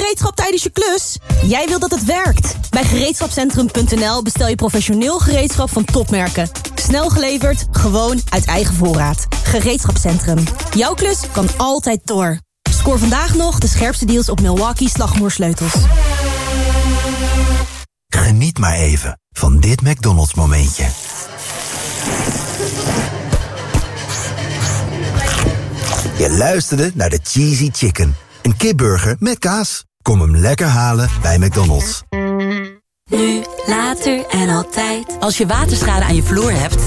gereedschap tijdens je klus? Jij wilt dat het werkt. Bij gereedschapcentrum.nl bestel je professioneel gereedschap van topmerken. Snel geleverd, gewoon uit eigen voorraad. Gereedschapcentrum. Jouw klus kan altijd door. Scoor vandaag nog de scherpste deals op Milwaukee slagmoersleutels. Geniet maar even van dit McDonald's momentje. Je luisterde naar de Cheesy Chicken. Een kipburger met kaas. Kom hem lekker halen bij McDonald's. Nu, later en altijd. Als je waterschade aan je vloer hebt...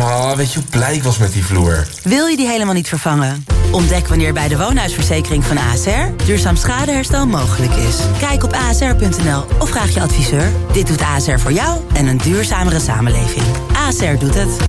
Oh, weet je hoe blij ik was met die vloer? Wil je die helemaal niet vervangen? Ontdek wanneer bij de woonhuisverzekering van ASR... duurzaam schadeherstel mogelijk is. Kijk op asr.nl of vraag je adviseur. Dit doet ASR voor jou en een duurzamere samenleving. ASR doet het.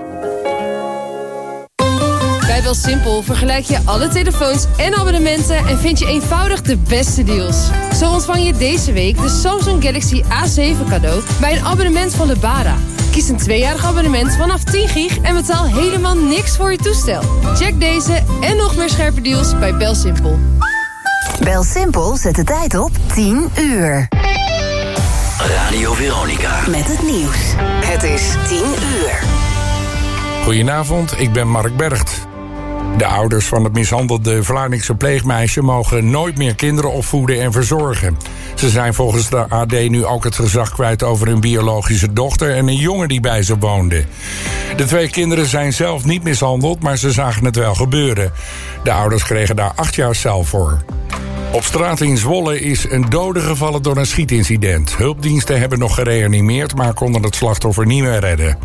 Bij BelSimpel vergelijk je alle telefoons en abonnementen... en vind je eenvoudig de beste deals. Zo ontvang je deze week de Samsung Galaxy A7 cadeau... bij een abonnement van Lebara. Kies een tweejarig abonnement vanaf 10 gig... en betaal helemaal niks voor je toestel. Check deze en nog meer scherpe deals bij BelSimpel. BelSimpel zet de tijd op 10 uur. Radio Veronica. Met het nieuws. Het is 10 uur. Goedenavond, ik ben Mark Bergt. De ouders van het mishandelde Vlaardingse pleegmeisje mogen nooit meer kinderen opvoeden en verzorgen. Ze zijn volgens de AD nu ook het gezag kwijt over hun biologische dochter en een jongen die bij ze woonde. De twee kinderen zijn zelf niet mishandeld, maar ze zagen het wel gebeuren. De ouders kregen daar acht jaar cel voor. Op straat in Zwolle is een dode gevallen door een schietincident. Hulpdiensten hebben nog gereanimeerd, maar konden het slachtoffer niet meer redden.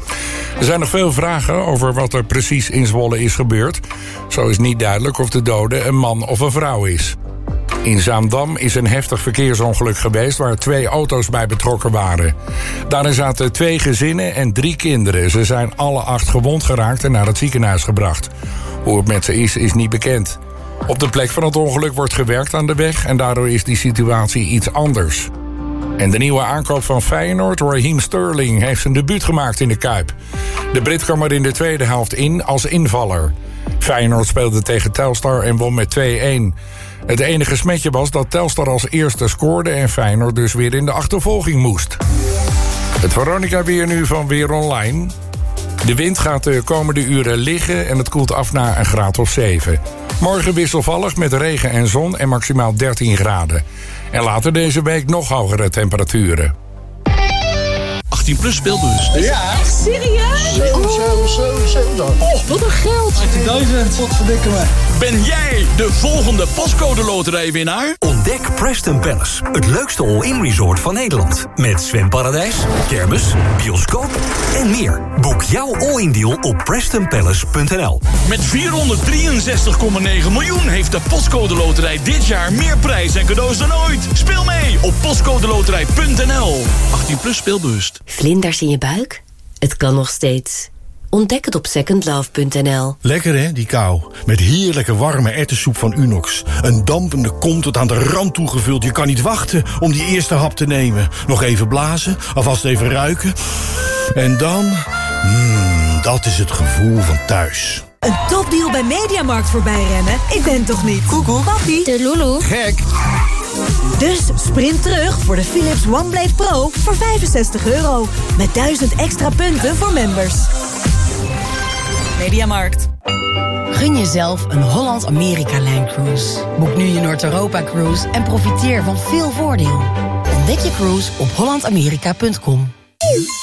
Er zijn nog veel vragen over wat er precies in Zwolle is gebeurd. Zo is niet duidelijk of de dode een man of een vrouw is. In Zaandam is een heftig verkeersongeluk geweest waar twee auto's bij betrokken waren. Daarin zaten twee gezinnen en drie kinderen. Ze zijn alle acht gewond geraakt en naar het ziekenhuis gebracht. Hoe het met ze is, is niet bekend. Op de plek van het ongeluk wordt gewerkt aan de weg en daardoor is die situatie iets anders. En de nieuwe aankoop van Feyenoord, Raheem Sterling, heeft zijn debuut gemaakt in de Kuip. De Brit kwam er in de tweede helft in als invaller. Feyenoord speelde tegen Telstar en won met 2-1. Het enige smetje was dat Telstar als eerste scoorde en Feyenoord dus weer in de achtervolging moest. Het Veronica weer nu van Weer Online. De wind gaat de komende uren liggen en het koelt af naar een graad of 7. Morgen wisselvallig met regen en zon en maximaal 13 graden. En later deze week nog hogere temperaturen. 18 plus speelbus. Ja. Echt serieus? 7, 7, 7, 7 dan. Oh, wat een geld. 18.000. Wat verdikken me. Ben jij de volgende pascode loterijwinnaar? Ontdek Preston Palace, het leukste all-in resort van Nederland. Met zwemparadijs, kermis, bioscoop en meer. Boek jouw all-in deal op prestonpalace.nl. Met 463,9 miljoen heeft de Postcode Loterij dit jaar meer prijs en cadeaus dan ooit. Speel mee op postcodeloterij.nl. 18 plus speelbewust. Vlinders in je buik? Het kan nog steeds. Ontdek het op secondlove.nl. Lekker hè, die kou. Met heerlijke warme ertessoep van Unox. Een dampende kom tot aan de rand toegevuld. Je kan niet wachten om die eerste hap te nemen. Nog even blazen, alvast even ruiken. En dan... Mmm, dat is het gevoel van thuis. Een topdeal bij Mediamarkt voorbij rennen? Ik ben toch niet... Koekoek. Papi. De Lulu. Gek. Dus sprint terug voor de Philips OneBlade Pro voor 65 euro. Met 1000 extra punten voor members. Mediamarkt. Gun jezelf een Holland-Amerika-lijncruise. Boek nu je Noord-Europa-cruise en profiteer van veel voordeel. Ontdek je cruise op hollandamerika.com.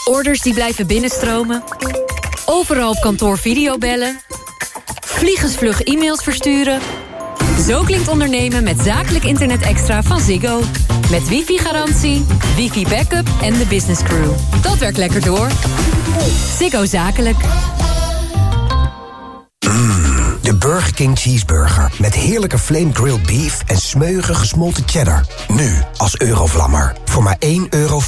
Orders die blijven binnenstromen. Overal op kantoor videobellen. Vliegensvlug e-mails versturen. Zo klinkt ondernemen met zakelijk internet extra van Ziggo. Met wifi-garantie, wifi-backup en de business crew. Dat werkt lekker door. Ziggo Zakelijk. De Burger King Cheeseburger. Met heerlijke flame grilled beef en smeuige gesmolten cheddar. Nu als Eurovlammer. Voor maar 1,50 euro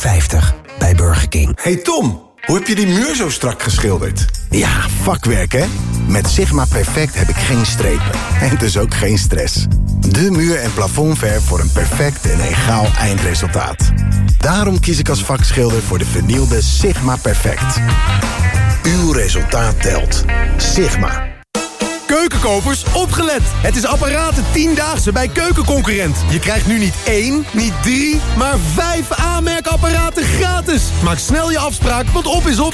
bij Burger King. Hey Tom! Hoe heb je die muur zo strak geschilderd? Ja, vakwerk hè? Met Sigma Perfect heb ik geen strepen. En dus ook geen stress. De muur- en plafondverf voor een perfect en egaal eindresultaat. Daarom kies ik als vakschilder voor de vernielde Sigma Perfect. Uw resultaat telt. Sigma. Keukenkopers, opgelet! Het is apparaten 10-daagse bij Keukenconcurrent. Je krijgt nu niet één, niet drie, maar vijf aanmerkapparaten gratis. Maak snel je afspraak, want op is op.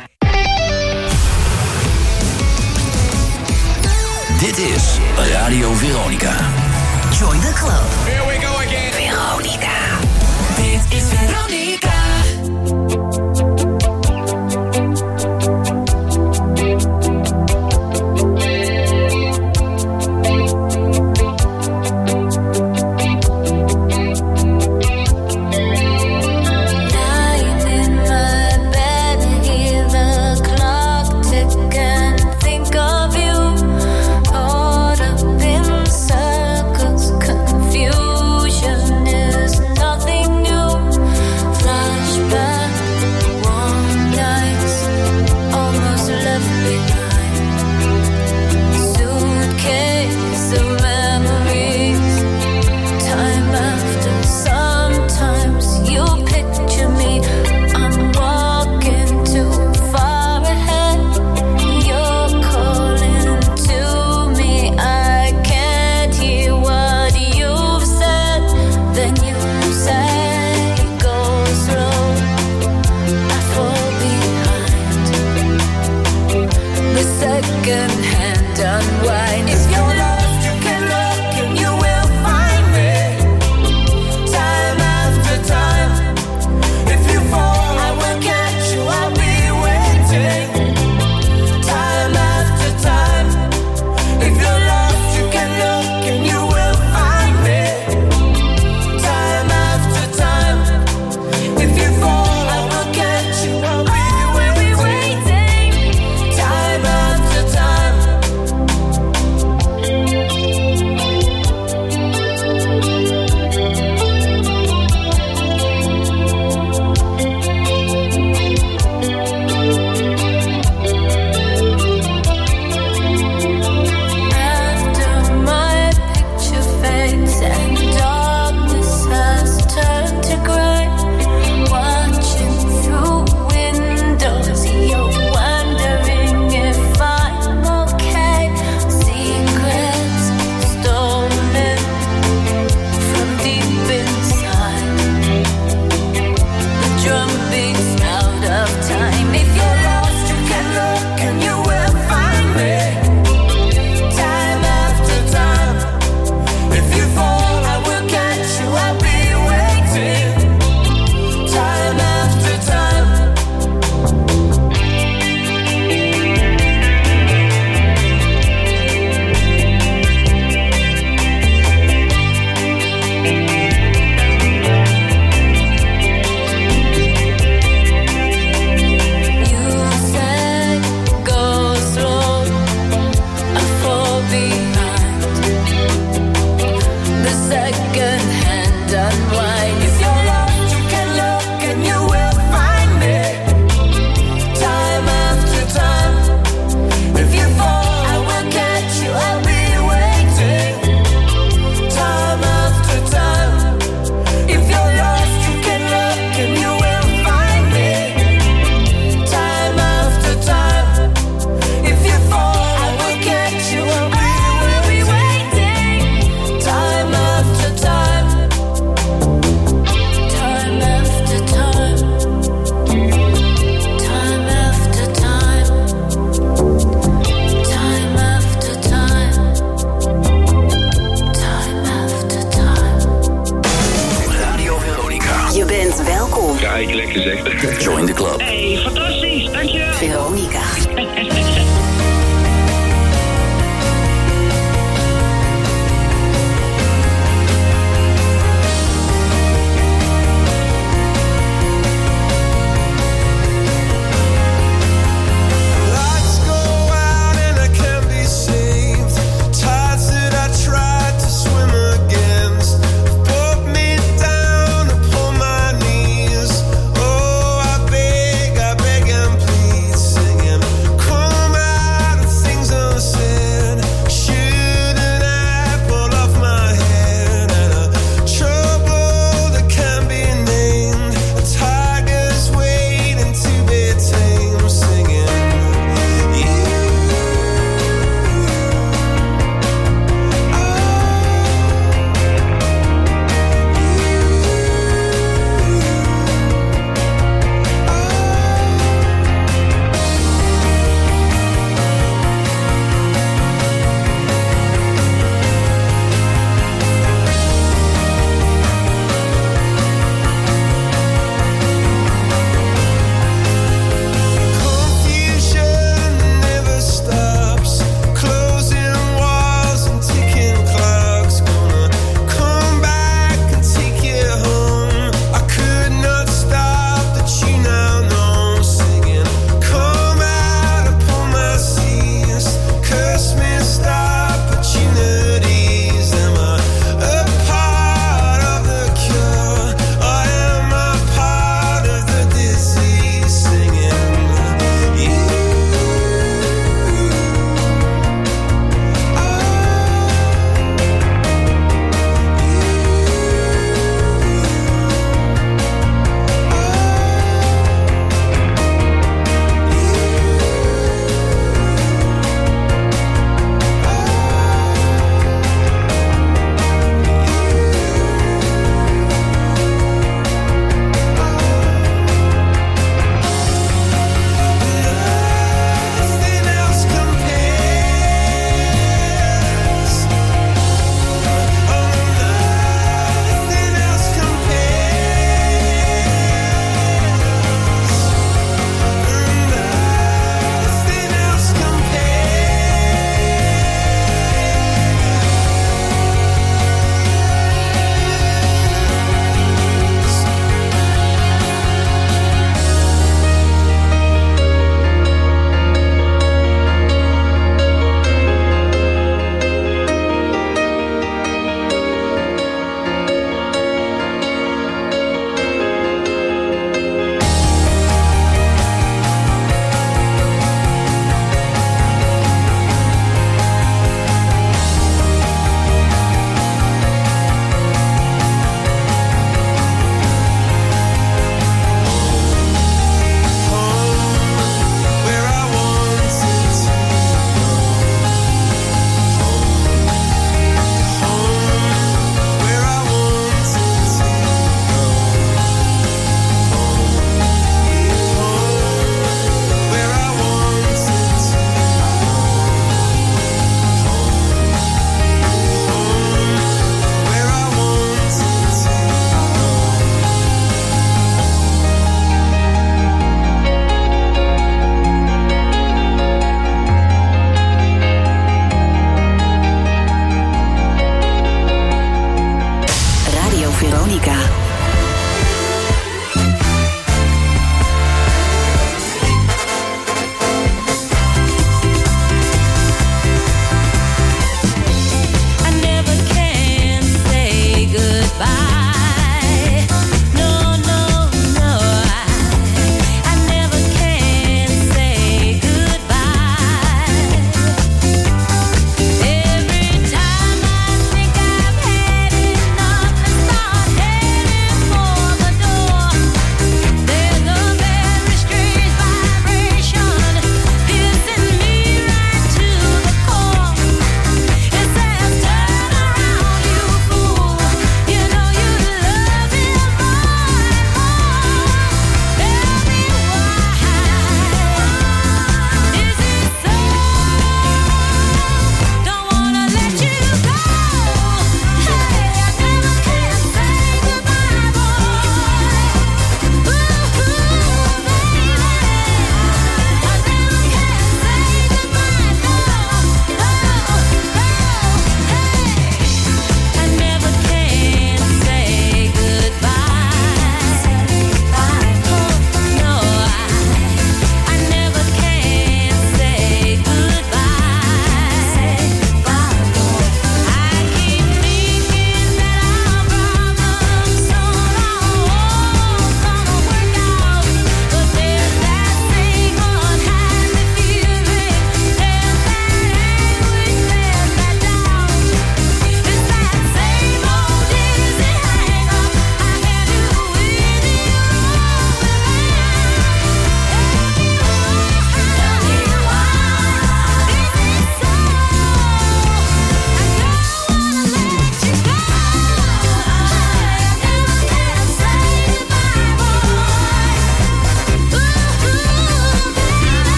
Dit is Radio Veronica. Join the club. Here we go again. Veronica. Dit is Veronica.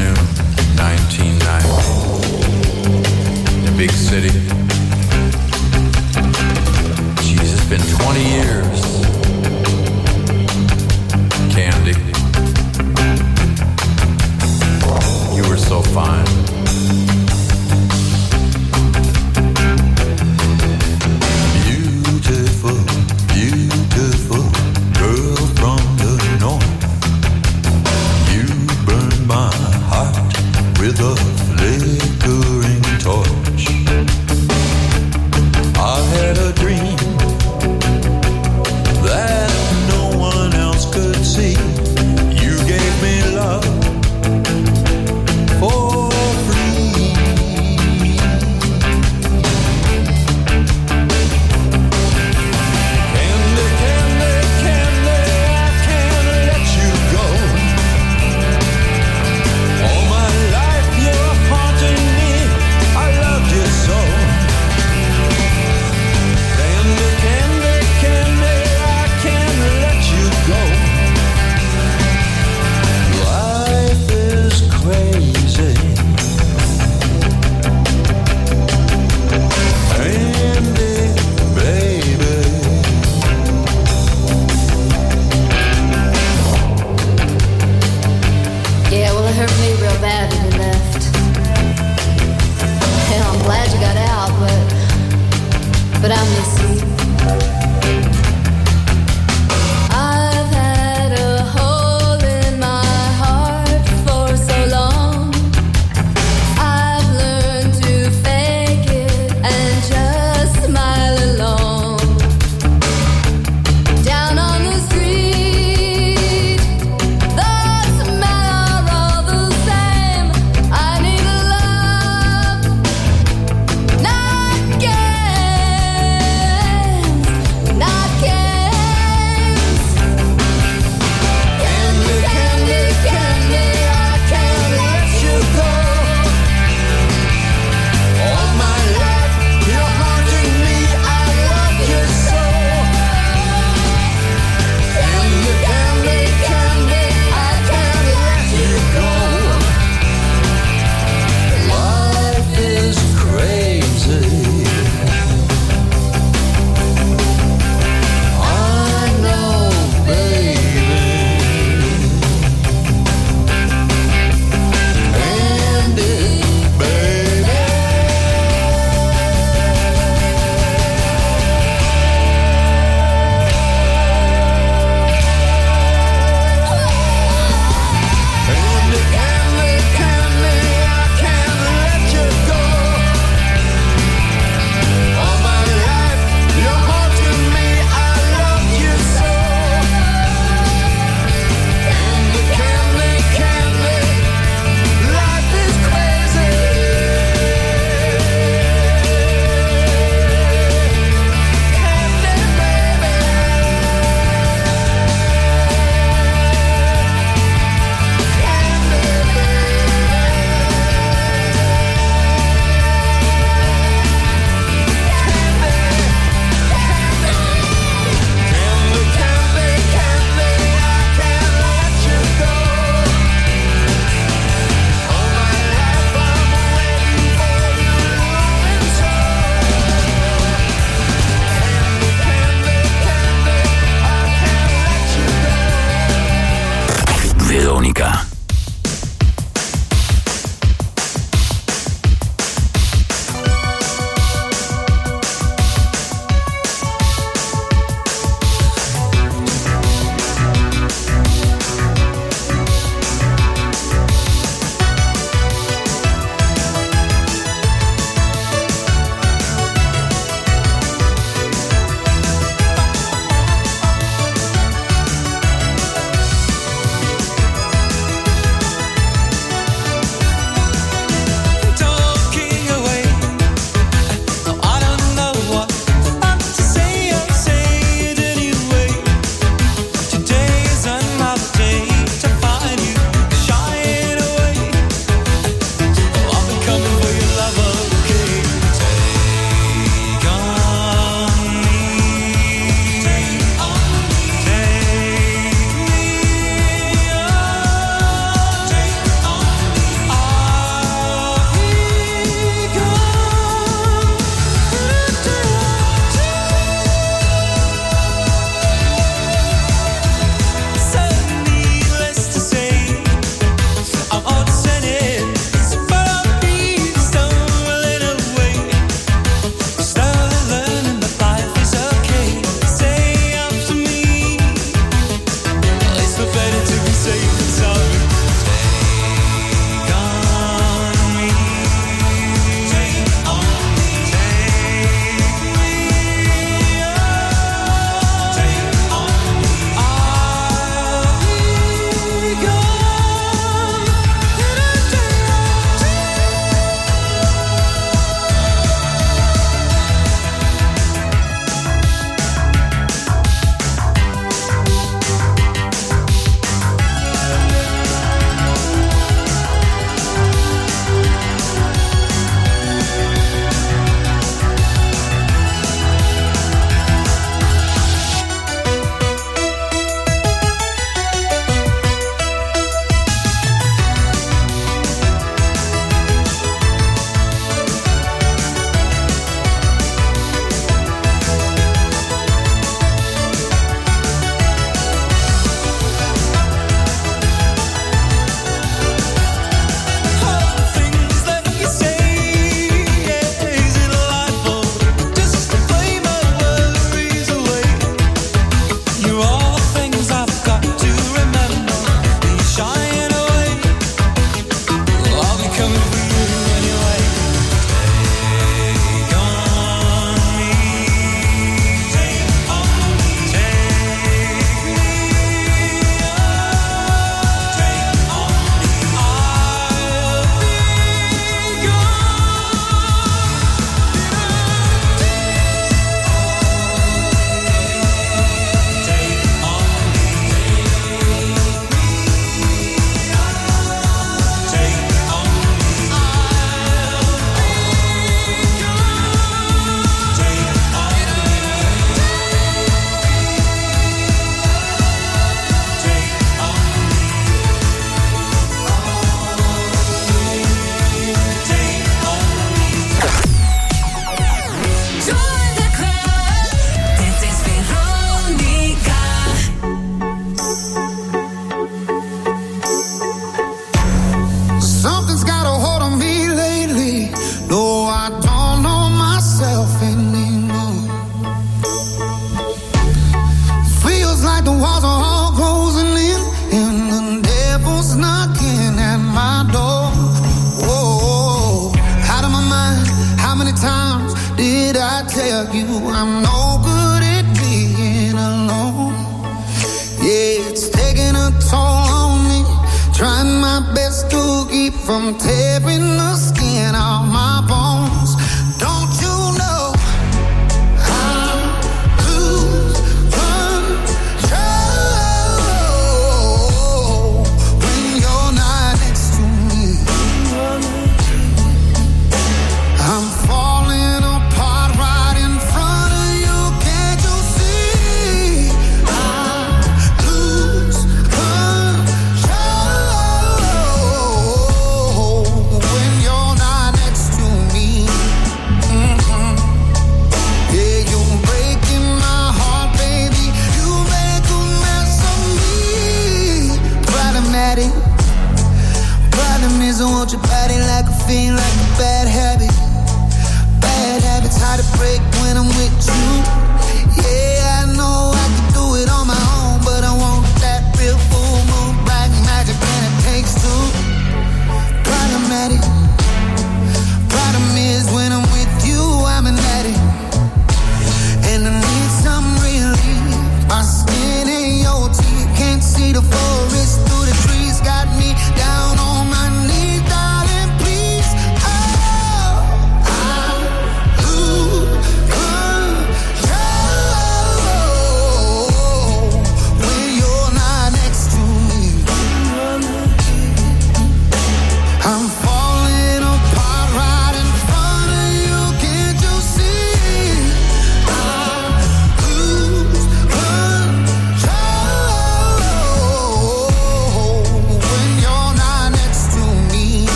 afternoon, 1990. In a big city. Jeez, it's been 20 years. Candy. You were so fine.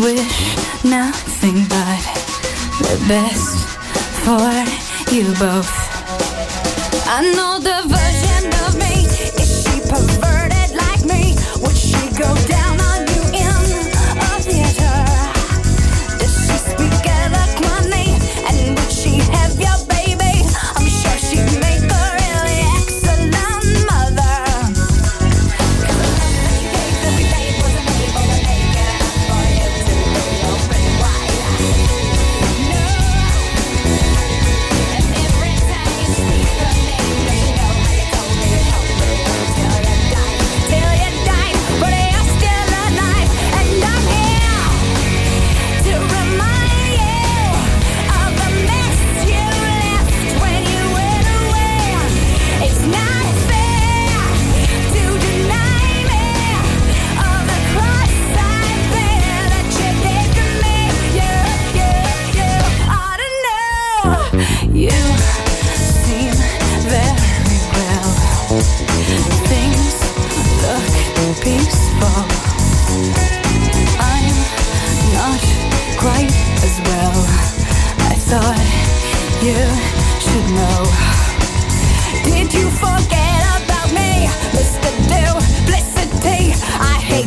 wish nothing but the best for you both. I know the version of me. Is she perverted like me? Would she go down?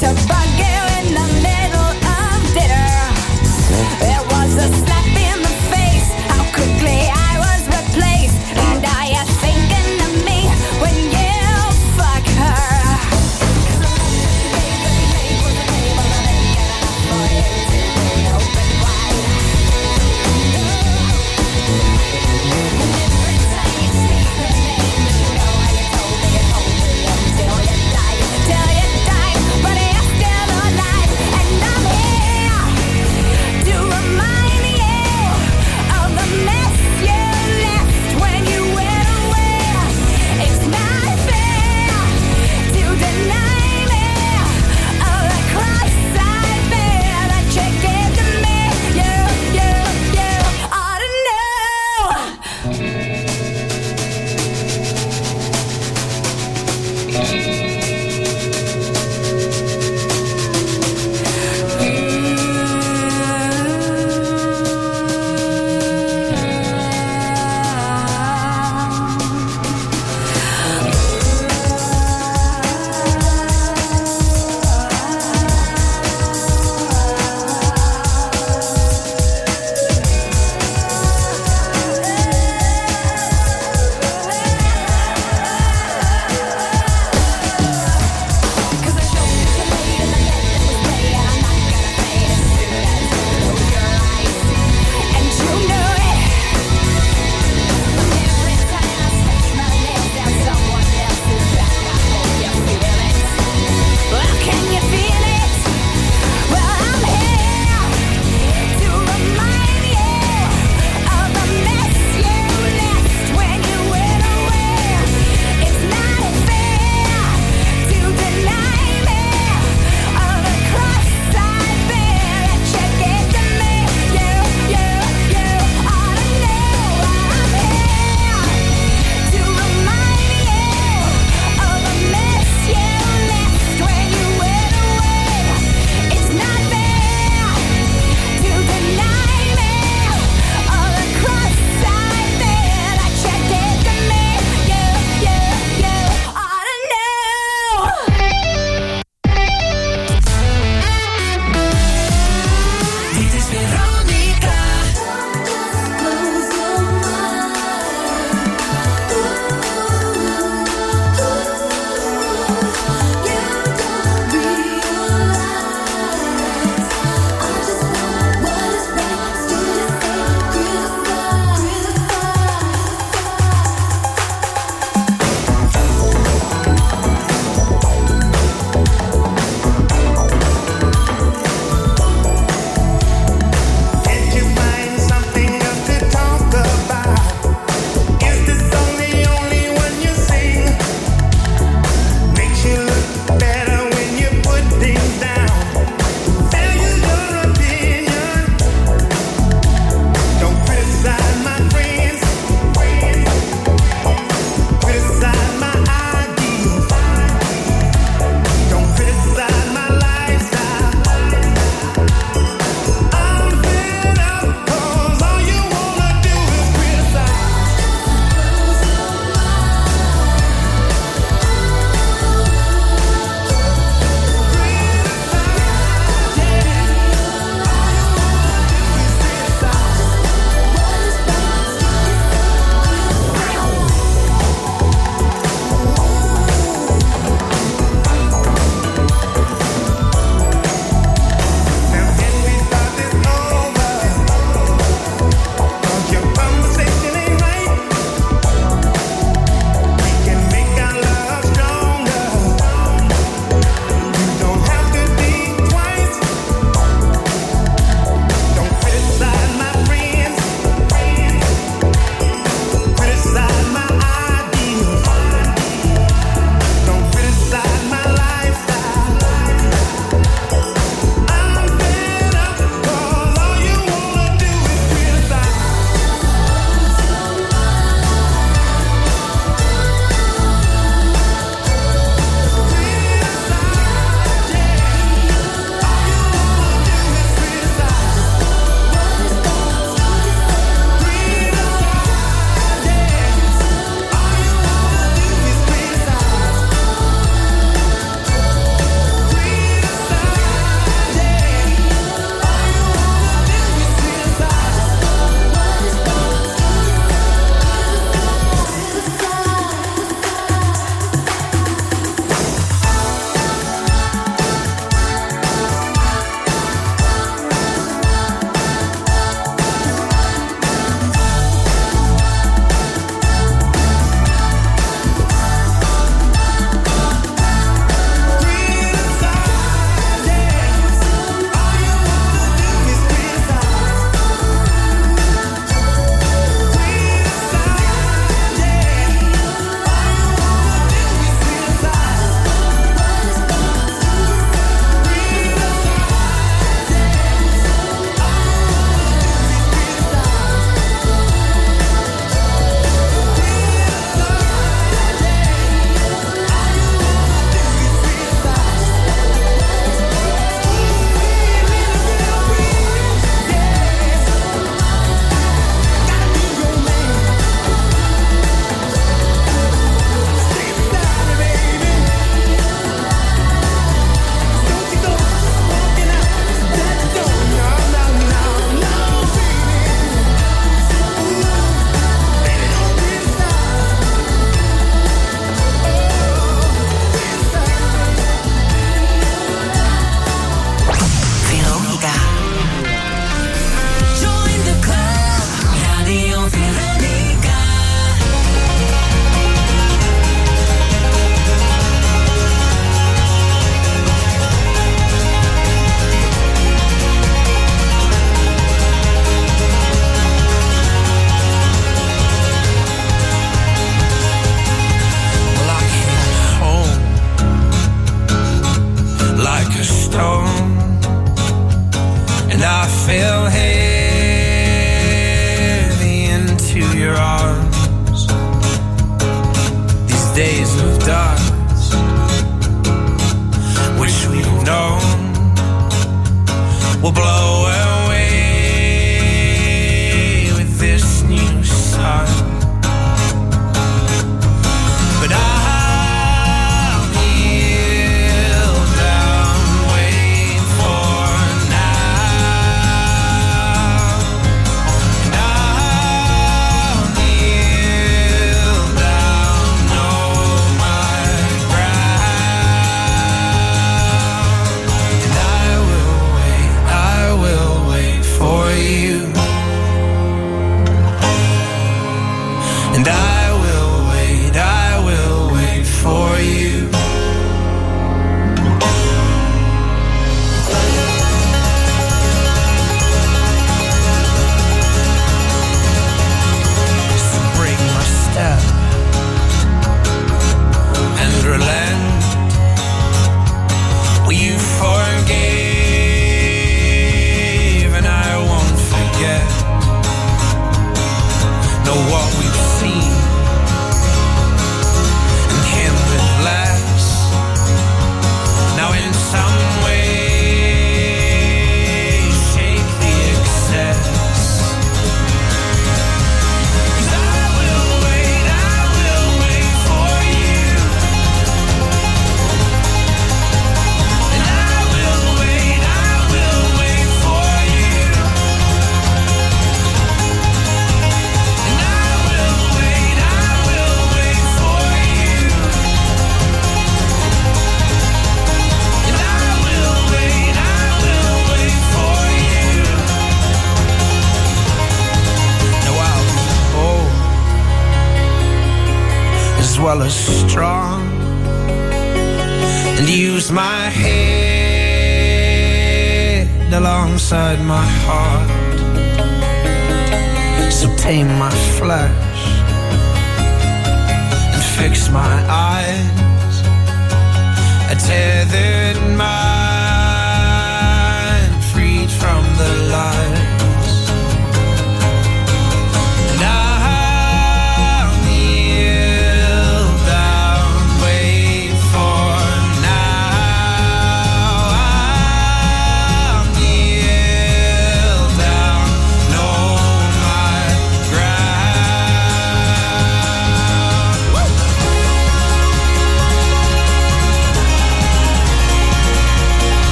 to buy.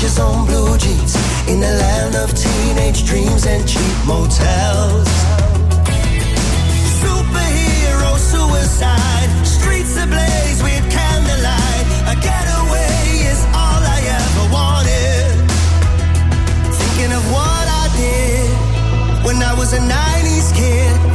ashes on blue jeans in a land of teenage dreams and cheap motels. Superhero suicide, streets ablaze with candlelight. A getaway is all I ever wanted. Thinking of what I did when I was a 90s kid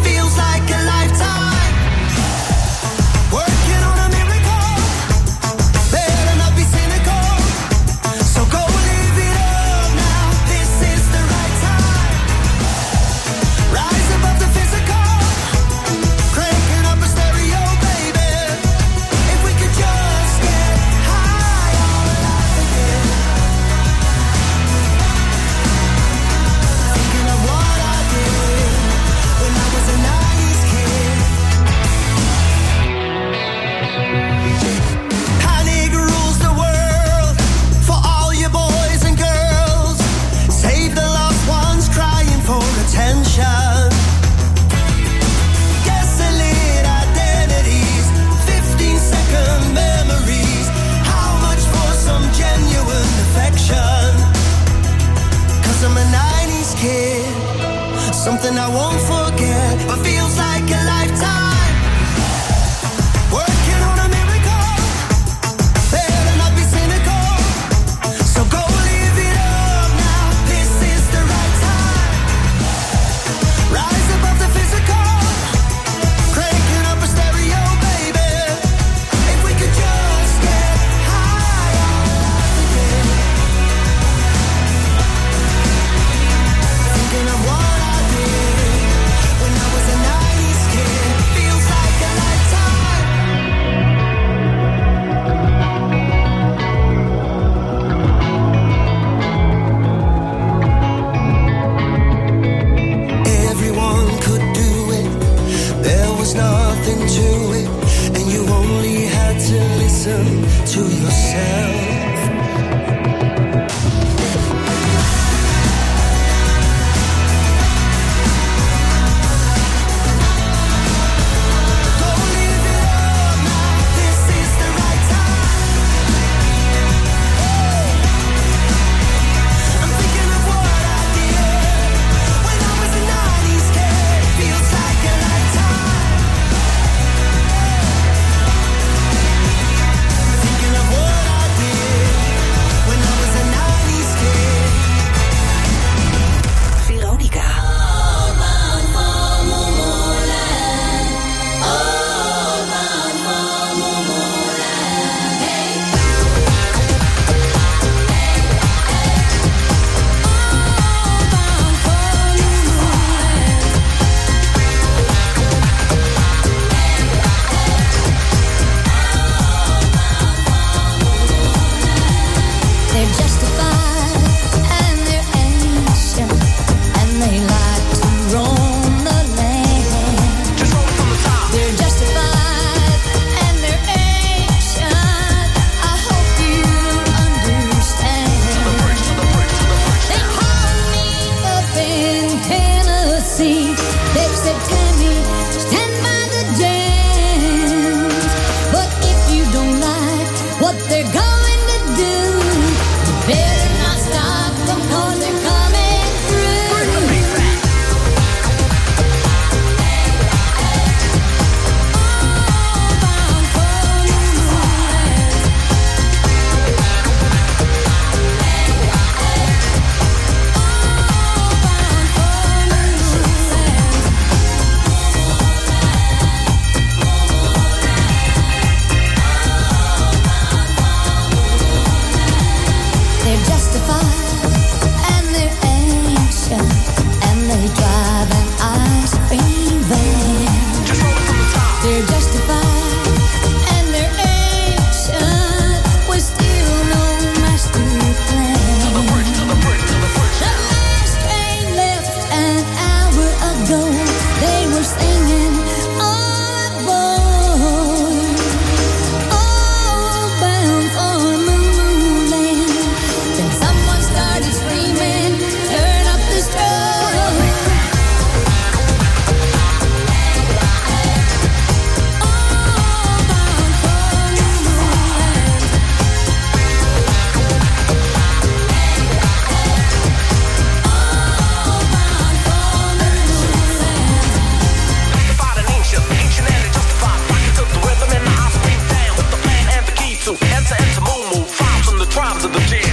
soul move. From the tribes of the dead.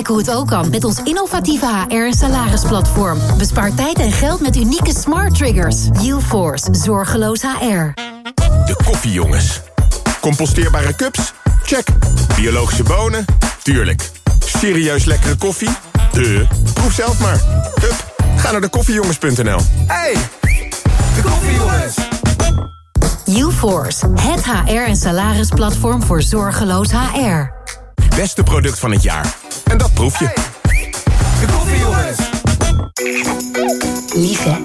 Ontdek hoe het ook kan met ons innovatieve HR- en salarisplatform. Bespaar tijd en geld met unieke smart triggers. UForce, zorgeloos HR. De koffiejongens. Composteerbare cups? Check. Biologische bonen? Tuurlijk. Serieus lekkere koffie? De. Proef zelf maar. Hup, ga naar de koffiejongens.nl. Hey, de koffiejongens. UForce, het HR- en salarisplatform voor zorgeloos HR. Beste product van het jaar. En dat proef je. De koffiejongens. Lief hè?